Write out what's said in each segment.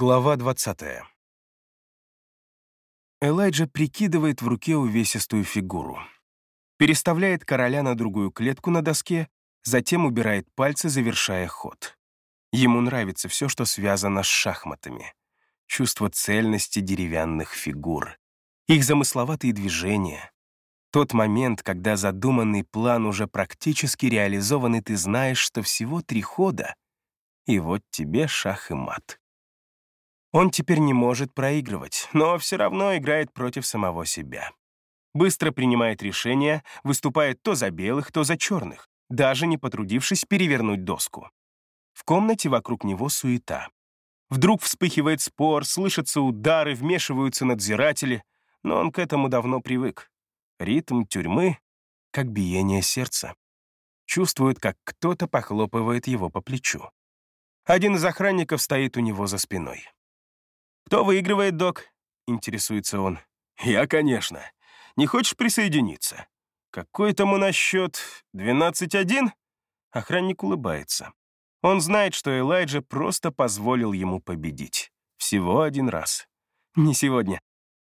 Глава 20. Элайджа прикидывает в руке увесистую фигуру. Переставляет короля на другую клетку на доске, затем убирает пальцы, завершая ход. Ему нравится все, что связано с шахматами. Чувство цельности деревянных фигур. Их замысловатые движения. Тот момент, когда задуманный план уже практически реализован, и ты знаешь, что всего три хода, и вот тебе шах и мат. Он теперь не может проигрывать, но все равно играет против самого себя. Быстро принимает решения, выступает то за белых, то за черных, даже не потрудившись перевернуть доску. В комнате вокруг него суета. Вдруг вспыхивает спор, слышатся удары, вмешиваются надзиратели, но он к этому давно привык. Ритм тюрьмы — как биение сердца. Чувствует, как кто-то похлопывает его по плечу. Один из охранников стоит у него за спиной. «Кто выигрывает, док?» — интересуется он. «Я, конечно. Не хочешь присоединиться?» «Какой там у нас счет? 12-1?» Охранник улыбается. Он знает, что Элайджа просто позволил ему победить. Всего один раз. «Не сегодня.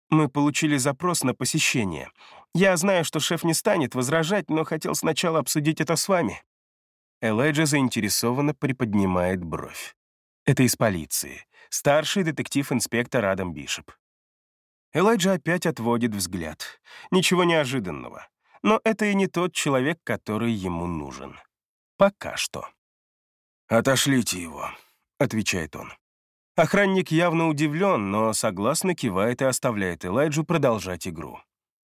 Мы получили запрос на посещение. Я знаю, что шеф не станет возражать, но хотел сначала обсудить это с вами». Элайджа заинтересованно приподнимает бровь. Это из полиции старший детектив-инспектор Адам Бишоп. Элайджа опять отводит взгляд. Ничего неожиданного. Но это и не тот человек, который ему нужен. Пока что. «Отошлите его», — отвечает он. Охранник явно удивлен, но согласно кивает и оставляет Элайджу продолжать игру.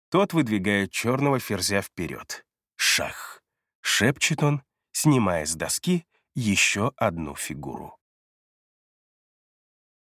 Тот выдвигает черного ферзя вперед. «Шах!» — шепчет он, снимая с доски еще одну фигуру.